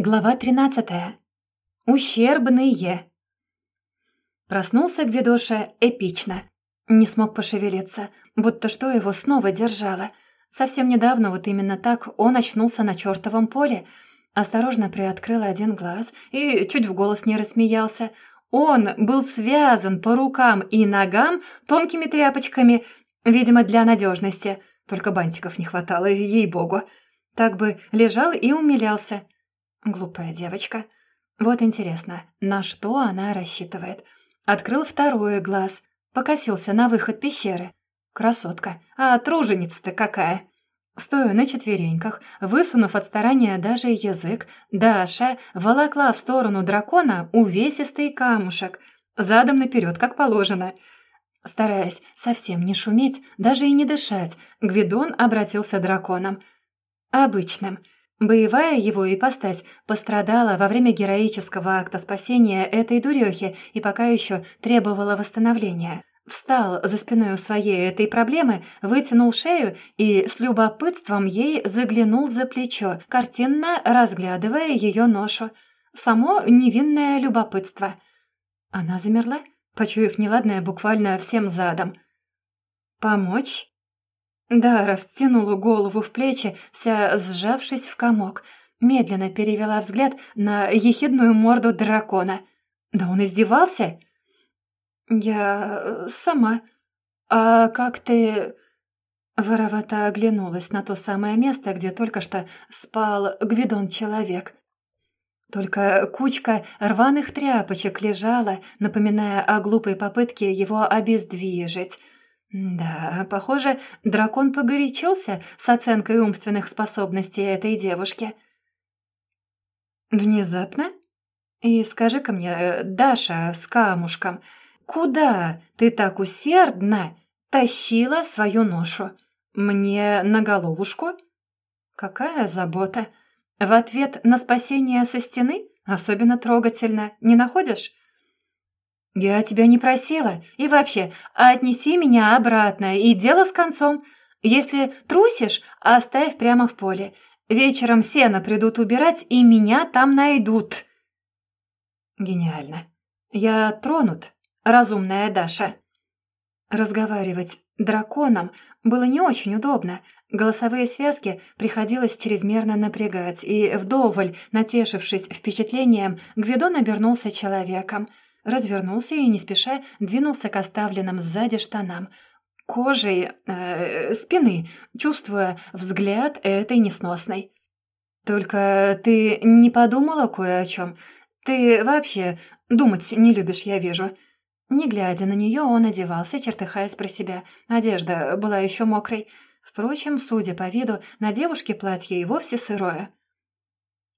Глава 13. Ущербные. Проснулся Гвидоша эпично. Не смог пошевелиться, будто что его снова держало. Совсем недавно вот именно так он очнулся на чертовом поле. Осторожно приоткрыл один глаз и чуть в голос не рассмеялся. Он был связан по рукам и ногам тонкими тряпочками, видимо, для надежности. Только бантиков не хватало, ей-богу. Так бы лежал и умилялся. Глупая девочка. Вот интересно, на что она рассчитывает? Открыл второй глаз, покосился на выход пещеры. Красотка, а труженица-то какая? Стоя на четвереньках, высунув от старания даже язык, Даша волокла в сторону дракона увесистый камушек, задом наперед, как положено. Стараясь совсем не шуметь, даже и не дышать, Гвидон обратился драконом. Обычным — Боевая его ипостась пострадала во время героического акта спасения этой дурехи и пока еще требовала восстановления. Встал за спиной у своей этой проблемы, вытянул шею и с любопытством ей заглянул за плечо, картинно разглядывая ее ношу. Само невинное любопытство. Она замерла, почуяв неладное буквально всем задом. «Помочь?» Дара втянула голову в плечи, вся сжавшись в комок. Медленно перевела взгляд на ехидную морду дракона. «Да он издевался?» «Я... Э, сама. А как ты...» Воровато оглянулась на то самое место, где только что спал Гвидон-человек. Только кучка рваных тряпочек лежала, напоминая о глупой попытке его обездвижить — да, похоже, дракон погорячился с оценкой умственных способностей этой девушки. Внезапно? И скажи-ка мне, э, Даша с камушком, куда ты так усердно тащила свою ношу? Мне на головушку? Какая забота! В ответ на спасение со стены особенно трогательно, не находишь? «Я тебя не просила. И вообще, отнеси меня обратно, и дело с концом. Если трусишь, оставь прямо в поле. Вечером сено придут убирать, и меня там найдут». «Гениально. Я тронут, разумная Даша». Разговаривать драконом было не очень удобно. Голосовые связки приходилось чрезмерно напрягать, и вдоволь, натешившись впечатлением, Гвидон обернулся человеком — развернулся и не спеша двинулся к оставленным сзади штанам. Кожей э, спины, чувствуя взгляд этой несносной. «Только ты не подумала кое о чем? Ты вообще думать не любишь, я вижу». Не глядя на нее, он одевался, чертыхаясь про себя. Одежда была еще мокрой. Впрочем, судя по виду, на девушке платье и вовсе сырое.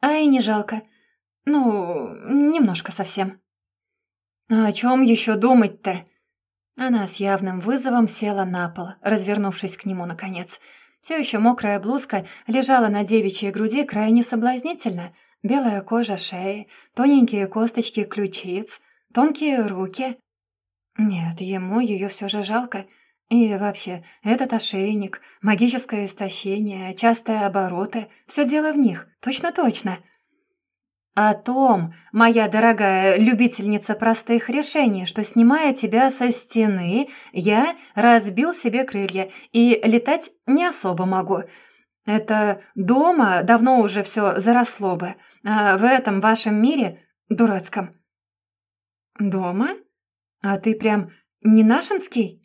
А и не жалко. Ну, немножко совсем. «А «О чем еще думать-то?» Она с явным вызовом села на пол, развернувшись к нему наконец. Все еще мокрая блузка лежала на девичьей груди крайне соблазнительно. Белая кожа шеи, тоненькие косточки ключиц, тонкие руки. Нет, ему ее все же жалко. И вообще, этот ошейник, магическое истощение, частые обороты — все дело в них, точно-точно. «О том, моя дорогая любительница простых решений, что, снимая тебя со стены, я разбил себе крылья и летать не особо могу. Это дома давно уже все заросло бы, а в этом вашем мире дурацком». «Дома? А ты прям не нашинский?»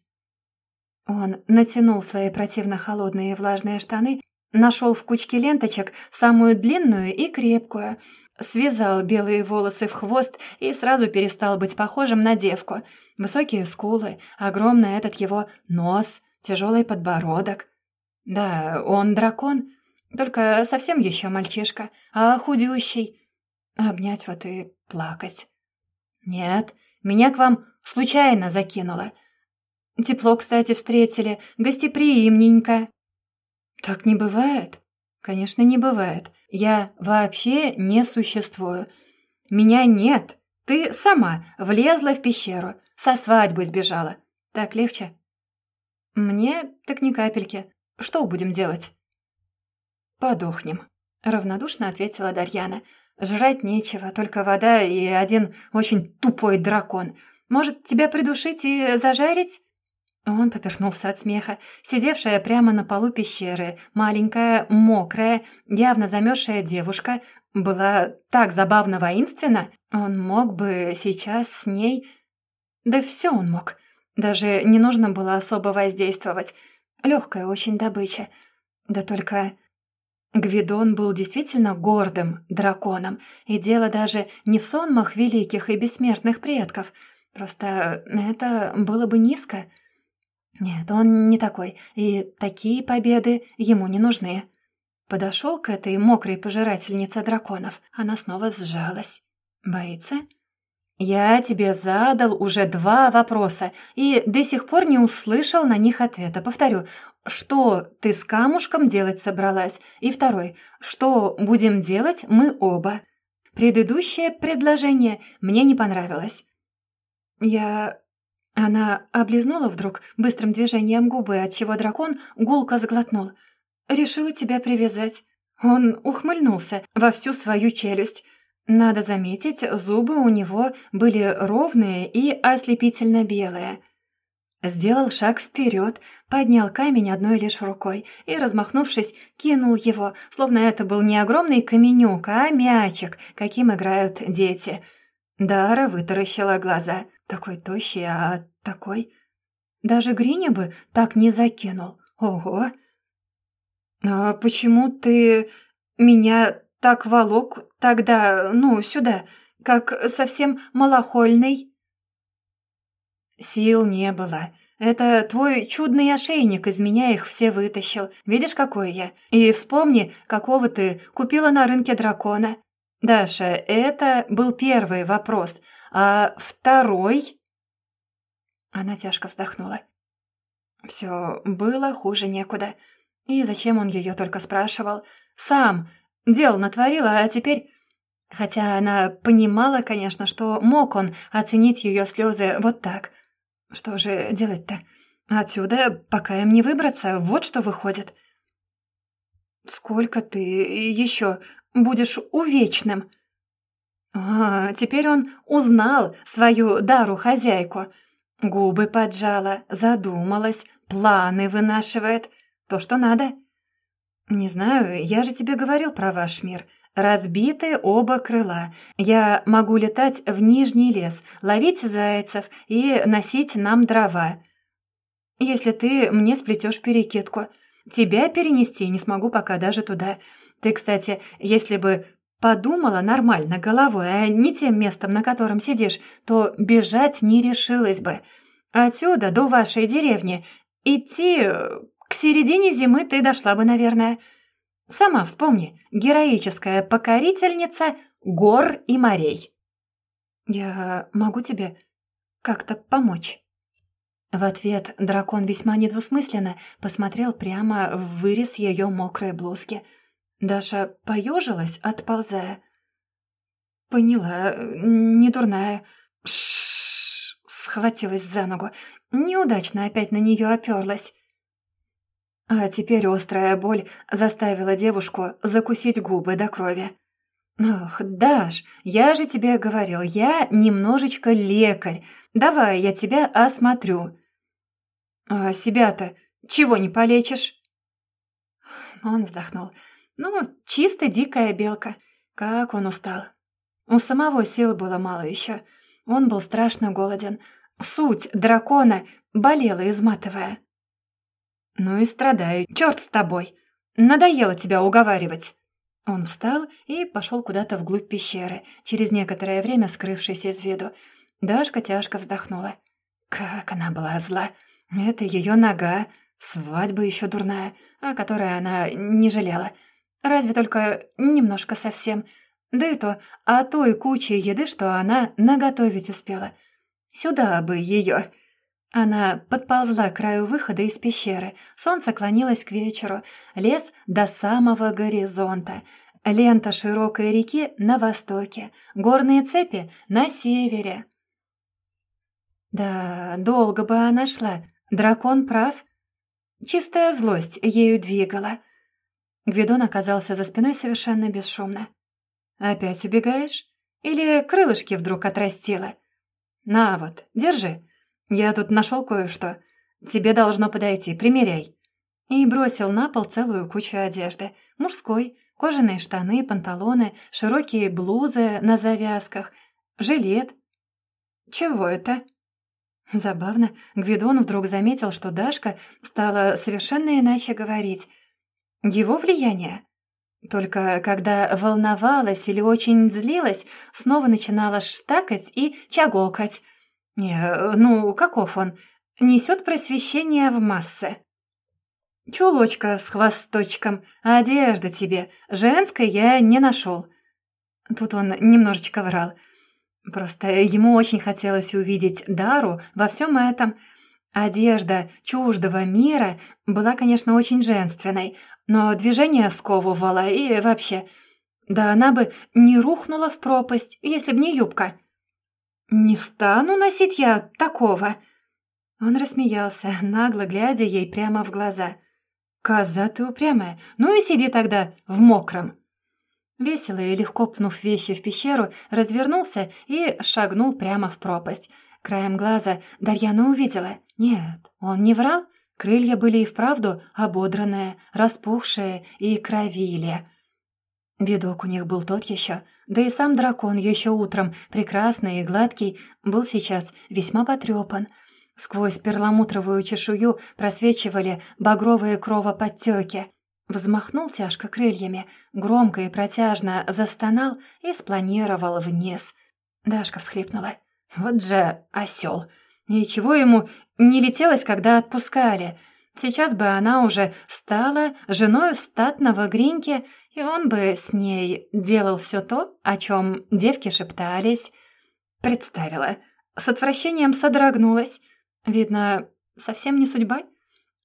Он натянул свои противно холодные влажные штаны, нашел в кучке ленточек самую длинную и крепкую — Связал белые волосы в хвост и сразу перестал быть похожим на девку. Высокие скулы, огромный этот его нос, тяжелый подбородок. Да, он дракон, только совсем еще мальчишка, а худющий. Обнять вот и плакать. Нет, меня к вам случайно закинуло. Тепло, кстати, встретили, гостеприимненько. Так не бывает? Конечно, не бывает. Я вообще не существую. Меня нет. Ты сама влезла в пещеру, со свадьбы сбежала. Так легче? Мне так ни капельки. Что будем делать? Подохнем, равнодушно ответила Дарьяна. Жрать нечего, только вода и один очень тупой дракон. Может, тебя придушить и зажарить?» Он поперхнулся от смеха. Сидевшая прямо на полу пещеры, маленькая, мокрая, явно замерзшая девушка была так забавно воинственна. Он мог бы сейчас с ней... Да все он мог. Даже не нужно было особо воздействовать. Легкая очень добыча. Да только Гвидон был действительно гордым драконом, и дело даже не в сонмах великих и бессмертных предков. Просто это было бы низко. Нет, он не такой, и такие победы ему не нужны. Подошел к этой мокрой пожирательнице драконов. Она снова сжалась. Боится? «Я тебе задал уже два вопроса и до сих пор не услышал на них ответа. Повторю, что ты с камушком делать собралась? И второй, что будем делать мы оба?» Предыдущее предложение мне не понравилось. Я... Она облизнула вдруг быстрым движением губы, отчего дракон гулко сглотнул. «Решила тебя привязать». Он ухмыльнулся во всю свою челюсть. Надо заметить, зубы у него были ровные и ослепительно белые. Сделал шаг вперед, поднял камень одной лишь рукой и, размахнувшись, кинул его, словно это был не огромный каменюк, а мячик, каким играют дети. Дара вытаращила глаза. Такой тощий, а такой... Даже Гриня бы так не закинул. Ого! «А почему ты меня так волок тогда, ну, сюда, как совсем малохольный?» «Сил не было. Это твой чудный ошейник из меня их все вытащил. Видишь, какой я? И вспомни, какого ты купила на рынке дракона. Даша, это был первый вопрос. А второй...» Она тяжко вздохнула. Все было хуже некуда. И зачем он ее только спрашивал? Сам дел натворила, а теперь... Хотя она понимала, конечно, что мог он оценить ее слезы вот так. Что же делать-то? Отсюда пока им не выбраться, вот что выходит. «Сколько ты еще будешь увечным?» А, теперь он узнал свою дару-хозяйку. Губы поджала, задумалась, планы вынашивает. То, что надо. Не знаю, я же тебе говорил про ваш мир. Разбиты оба крыла. Я могу летать в Нижний лес, ловить зайцев и носить нам дрова. Если ты мне сплетешь перекидку. Тебя перенести не смогу пока даже туда. Ты, кстати, если бы подумала нормально головой, а не тем местом, на котором сидишь, то бежать не решилась бы. Отсюда до вашей деревни идти к середине зимы ты дошла бы, наверное. Сама вспомни, героическая покорительница гор и морей. Я могу тебе как-то помочь?» В ответ дракон весьма недвусмысленно посмотрел прямо в вырез ее мокрой блузки – Даша поежилась, отползая. «Поняла, не дурная». Ш схватилась за ногу. Неудачно опять на нее оперлась. А теперь острая боль заставила девушку закусить губы до крови. «Ох, Даш, я же тебе говорил, я немножечко лекарь. Давай я тебя осмотрю». «А себя-то чего не полечишь?» Он вздохнул. Ну, чисто дикая белка. Как он устал. У самого сил было мало еще. Он был страшно голоден. Суть дракона болела, изматывая. «Ну и страдаю. Черт с тобой. Надоело тебя уговаривать». Он встал и пошел куда-то вглубь пещеры, через некоторое время скрывшись из виду. Дашка тяжко вздохнула. Как она была зла. Это ее нога, свадьба еще дурная, о которой она не жалела. Разве только немножко совсем. Да и то, а той кучи еды, что она наготовить успела. Сюда бы ее. Она подползла к краю выхода из пещеры. Солнце клонилось к вечеру. Лес до самого горизонта. Лента широкой реки на востоке. Горные цепи на севере. Да, долго бы она шла. Дракон прав. Чистая злость ею двигала. Гвидон оказался за спиной совершенно бесшумно. Опять убегаешь? Или крылышки вдруг отрастила? На вот, держи. Я тут нашел кое-что. Тебе должно подойти, примеряй». И бросил на пол целую кучу одежды. Мужской, кожаные штаны, панталоны, широкие блузы на завязках, жилет. «Чего это?» Забавно, Гвидон вдруг заметил, что Дашка стала совершенно иначе говорить. Его влияние? Только когда волновалась или очень злилась, снова начинала штакать и чагокать. Не, ну, каков он? Несет просвещение в массы. Чулочка с хвосточком, одежда тебе. Женской я не нашел. Тут он немножечко врал. Просто ему очень хотелось увидеть Дару во всем этом. Одежда чуждого мира была, конечно, очень женственной, но движение сковывало и вообще... Да она бы не рухнула в пропасть, если б не юбка. «Не стану носить я такого!» Он рассмеялся, нагло глядя ей прямо в глаза. «Коза ты упрямая, ну и сиди тогда в мокром!» Весело и легко пнув вещи в пещеру, развернулся и шагнул прямо в пропасть. Краем глаза Дарьяна увидела. Нет, он не врал. Крылья были и вправду ободранные, распухшие и кровили. Видок у них был тот еще, да и сам дракон еще утром, прекрасный и гладкий, был сейчас весьма потрепан. Сквозь перламутровую чешую просвечивали багровые кровоподтеки. Взмахнул тяжко крыльями, громко и протяжно застонал и спланировал вниз. Дашка всхлипнула. «Вот же осел! Ничего ему не летелось, когда отпускали. Сейчас бы она уже стала женой статного Гриньки, и он бы с ней делал все то, о чем девки шептались. Представила. С отвращением содрогнулась. Видно, совсем не судьба.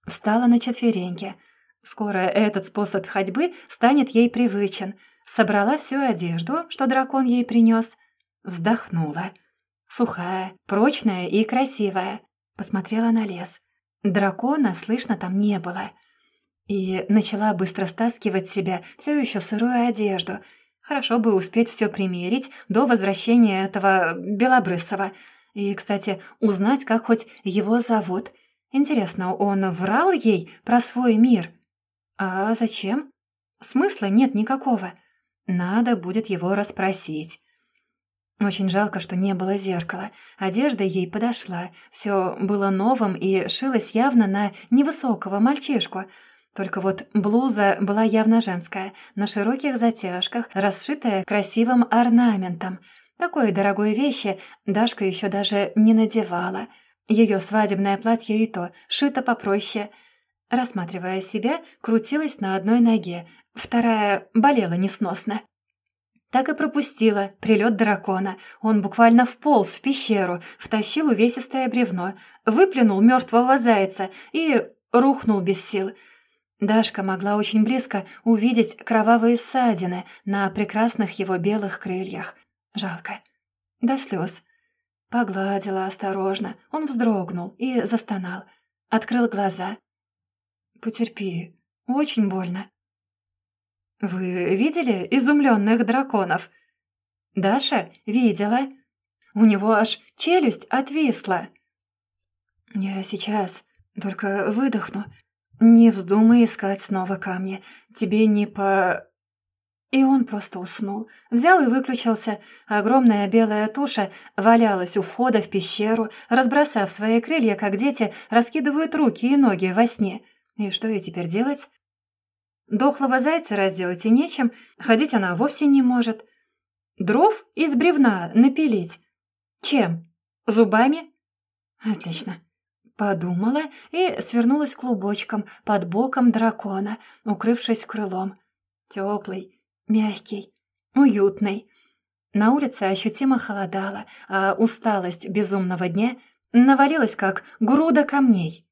Встала на четвереньки — Скоро этот способ ходьбы станет ей привычен. Собрала всю одежду, что дракон ей принес. Вздохнула. Сухая, прочная и красивая. Посмотрела на лес. Дракона слышно там не было. И начала быстро стаскивать себя все еще сырую одежду. Хорошо бы успеть все примерить до возвращения этого Белобрысова. И, кстати, узнать, как хоть его зовут. Интересно, он врал ей про свой мир? «А зачем?» «Смысла нет никакого. Надо будет его расспросить». Очень жалко, что не было зеркала. Одежда ей подошла. Все было новым и шилось явно на невысокого мальчишку. Только вот блуза была явно женская, на широких затяжках, расшитая красивым орнаментом. Такой дорогой вещи Дашка еще даже не надевала. Ее свадебное платье и то шито попроще — Рассматривая себя, крутилась на одной ноге, вторая болела несносно. Так и пропустила прилет дракона. Он буквально вполз в пещеру, втащил увесистое бревно, выплюнул мертвого зайца и рухнул без сил. Дашка могла очень близко увидеть кровавые ссадины на прекрасных его белых крыльях. Жалко. До слез. Погладила осторожно. Он вздрогнул и застонал. Открыл глаза. Потерпи. Очень больно. Вы видели изумленных драконов? Даша видела. У него аж челюсть отвисла. Я сейчас только выдохну. Не вздумай искать снова камни. Тебе не по... И он просто уснул. Взял и выключился. Огромная белая туша валялась у входа в пещеру, разбросав свои крылья, как дети раскидывают руки и ноги во сне — и что ей теперь делать? Дохлого зайца разделать и нечем, ходить она вовсе не может. Дров из бревна напилить. Чем? Зубами? Отлично. Подумала и свернулась клубочком под боком дракона, укрывшись крылом. Теплый, мягкий, уютный. На улице ощутимо холодало, а усталость безумного дня навалилась, как груда камней.